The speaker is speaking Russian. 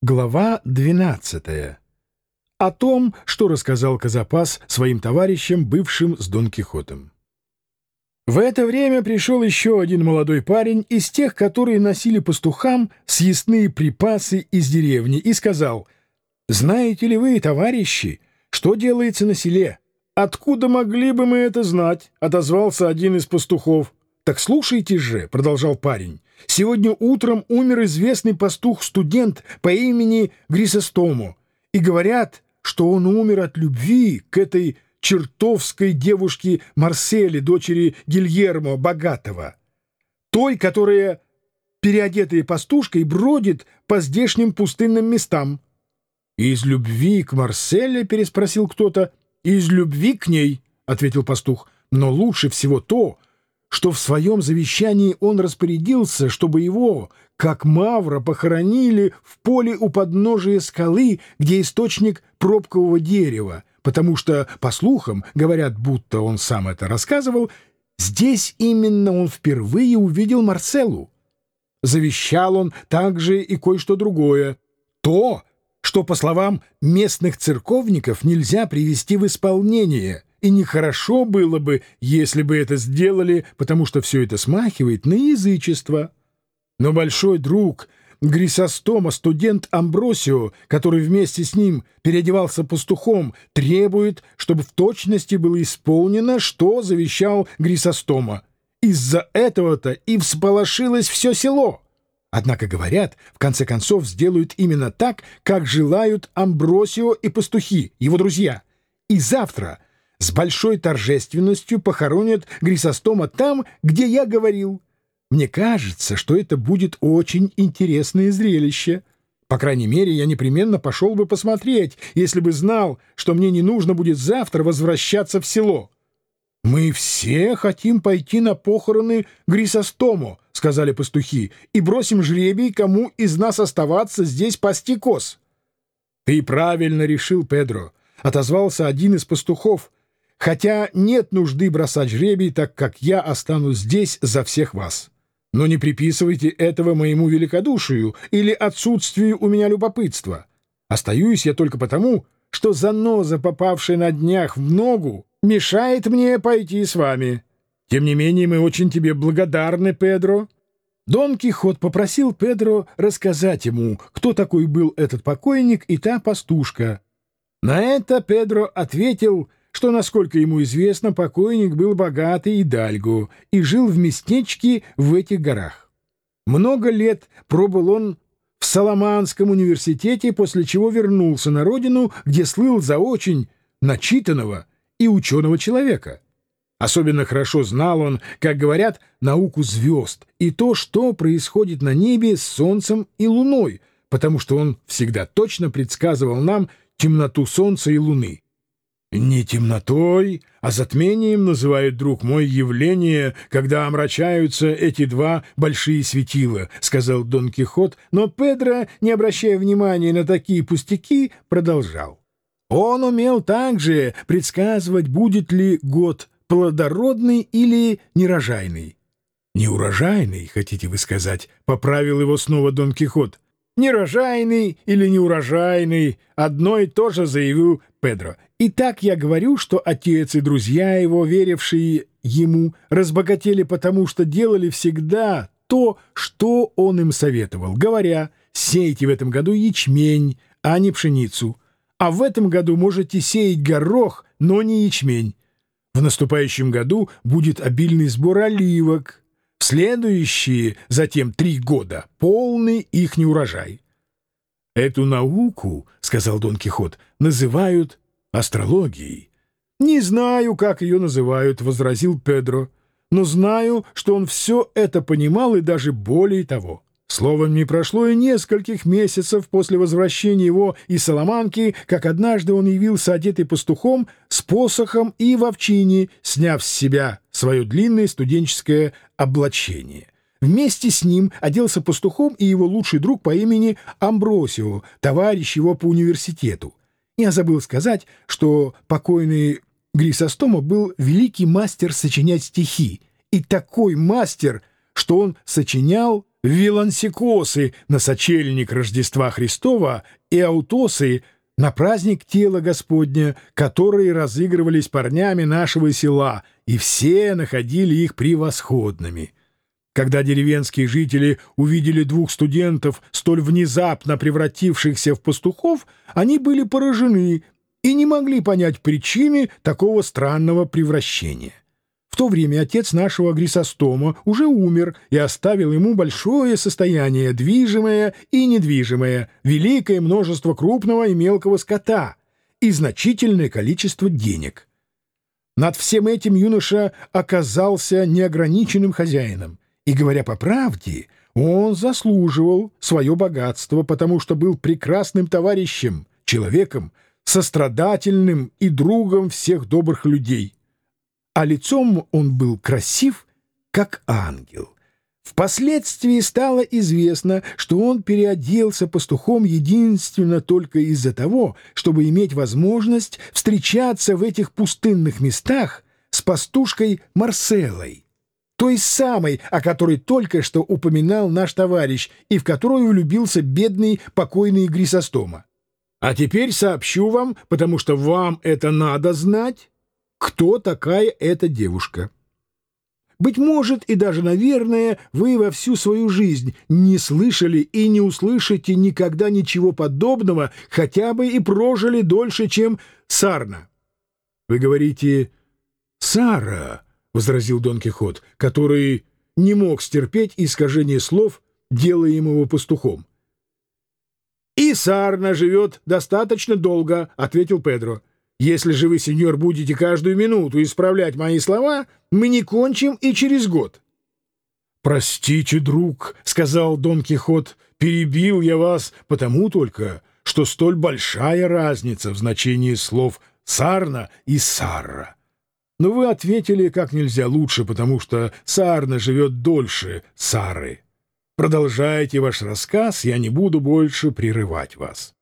Глава 12. О том, что рассказал Казапас своим товарищам, бывшим с Дон Кихотом. В это время пришел еще один молодой парень из тех, которые носили пастухам съестные припасы из деревни, и сказал, «Знаете ли вы, товарищи, что делается на селе?» «Откуда могли бы мы это знать?» — отозвался один из пастухов. «Так слушайте же», — продолжал парень, — «сегодня утром умер известный пастух-студент по имени Грисостому, и говорят, что он умер от любви к этой чертовской девушке Марселе, дочери Гильермо Богатого, той, которая, переодетая пастушкой, бродит по здешним пустынным местам». «Из любви к Марселе?» — переспросил кто-то. «Из любви к ней», — ответил пастух. «Но лучше всего то, что в своем завещании он распорядился, чтобы его, как Мавра, похоронили в поле у подножия скалы, где источник пробкового дерева, потому что, по слухам, говорят, будто он сам это рассказывал, здесь именно он впервые увидел Марселу. Завещал он также и кое-что другое. То, что, по словам местных церковников, нельзя привести в исполнение — и нехорошо было бы, если бы это сделали, потому что все это смахивает на язычество. Но большой друг Грисостома, студент Амбросио, который вместе с ним переодевался пастухом, требует, чтобы в точности было исполнено, что завещал Грисостома. Из-за этого-то и всполошилось все село. Однако, говорят, в конце концов сделают именно так, как желают Амбросио и пастухи, его друзья. И завтра — с большой торжественностью похоронят Грисостома там, где я говорил. Мне кажется, что это будет очень интересное зрелище. По крайней мере, я непременно пошел бы посмотреть, если бы знал, что мне не нужно будет завтра возвращаться в село. — Мы все хотим пойти на похороны Грисостому, — сказали пастухи, — и бросим жребий, кому из нас оставаться здесь пасти коз. — Ты правильно решил, Педро, — отозвался один из пастухов — Хотя нет нужды бросать жребий, так как я останусь здесь за всех вас. Но не приписывайте этого моему великодушию или отсутствию у меня любопытства. Остаюсь я только потому, что заноза, попавшая на днях в ногу, мешает мне пойти с вами. Тем не менее, мы очень тебе благодарны, Педро». Дон Кихот попросил Педро рассказать ему, кто такой был этот покойник и та пастушка. На это Педро ответил — что, насколько ему известно, покойник был богатый и дальгу и жил в местечке в этих горах. Много лет пробыл он в Соломанском университете, после чего вернулся на родину, где слыл за очень начитанного и ученого человека. Особенно хорошо знал он, как говорят, науку звезд и то, что происходит на небе с Солнцем и Луной, потому что он всегда точно предсказывал нам темноту Солнца и Луны. Не темнотой, а затмением называют, друг мой, явление, когда омрачаются эти два большие светила, — сказал Дон Кихот, но Педро, не обращая внимания на такие пустяки, продолжал. Он умел также предсказывать, будет ли год плодородный или нерожайный. «Неурожайный, хотите вы сказать?» — поправил его снова Дон Кихот. «Нерожайный или неурожайный — одно и то же», — заявил Педро. И так я говорю, что отец и друзья его, верившие ему, разбогатели потому, что делали всегда то, что он им советовал, говоря, сейте в этом году ячмень, а не пшеницу, а в этом году можете сеять горох, но не ячмень. В наступающем году будет обильный сбор оливок, следующие затем три года полный их неурожай. «Эту науку, — сказал Дон Кихот, — называют астрологией. «Не знаю, как ее называют», — возразил Педро, «но знаю, что он все это понимал и даже более того». Словом, не прошло и нескольких месяцев после возвращения его из Соломанки, как однажды он явился одетый пастухом с посохом и в овчине, сняв с себя свое длинное студенческое облачение. Вместе с ним оделся пастухом и его лучший друг по имени Амбросио, товарищ его по университету. Я забыл сказать, что покойный Грисостома был великий мастер сочинять стихи, и такой мастер, что он сочинял вилансикосы на сочельник Рождества Христова и аутосы на праздник тела Господня, которые разыгрывались парнями нашего села, и все находили их превосходными. Когда деревенские жители увидели двух студентов, столь внезапно превратившихся в пастухов, они были поражены и не могли понять причины такого странного превращения. В то время отец нашего Грисостома уже умер и оставил ему большое состояние, движимое и недвижимое, великое множество крупного и мелкого скота и значительное количество денег. Над всем этим юноша оказался неограниченным хозяином. И, говоря по правде, он заслуживал свое богатство, потому что был прекрасным товарищем, человеком, сострадательным и другом всех добрых людей. А лицом он был красив, как ангел. Впоследствии стало известно, что он переоделся пастухом единственно только из-за того, чтобы иметь возможность встречаться в этих пустынных местах с пастушкой Марселой той самой, о которой только что упоминал наш товарищ и в которую влюбился бедный покойный Грисостома. А теперь сообщу вам, потому что вам это надо знать, кто такая эта девушка. Быть может, и даже, наверное, вы во всю свою жизнь не слышали и не услышите никогда ничего подобного, хотя бы и прожили дольше, чем Сарна. Вы говорите «Сара», — возразил Дон Кихот, который не мог стерпеть искажение слов, делая его пастухом. «И Сарна живет достаточно долго», — ответил Педро. «Если же вы, сеньор, будете каждую минуту исправлять мои слова, мы не кончим и через год». «Простите, друг», — сказал Дон Кихот, — «перебил я вас потому только, что столь большая разница в значении слов «сарна» и «сарра». Но вы ответили как нельзя лучше, потому что Сарна живет дольше Сары. Продолжайте ваш рассказ, я не буду больше прерывать вас.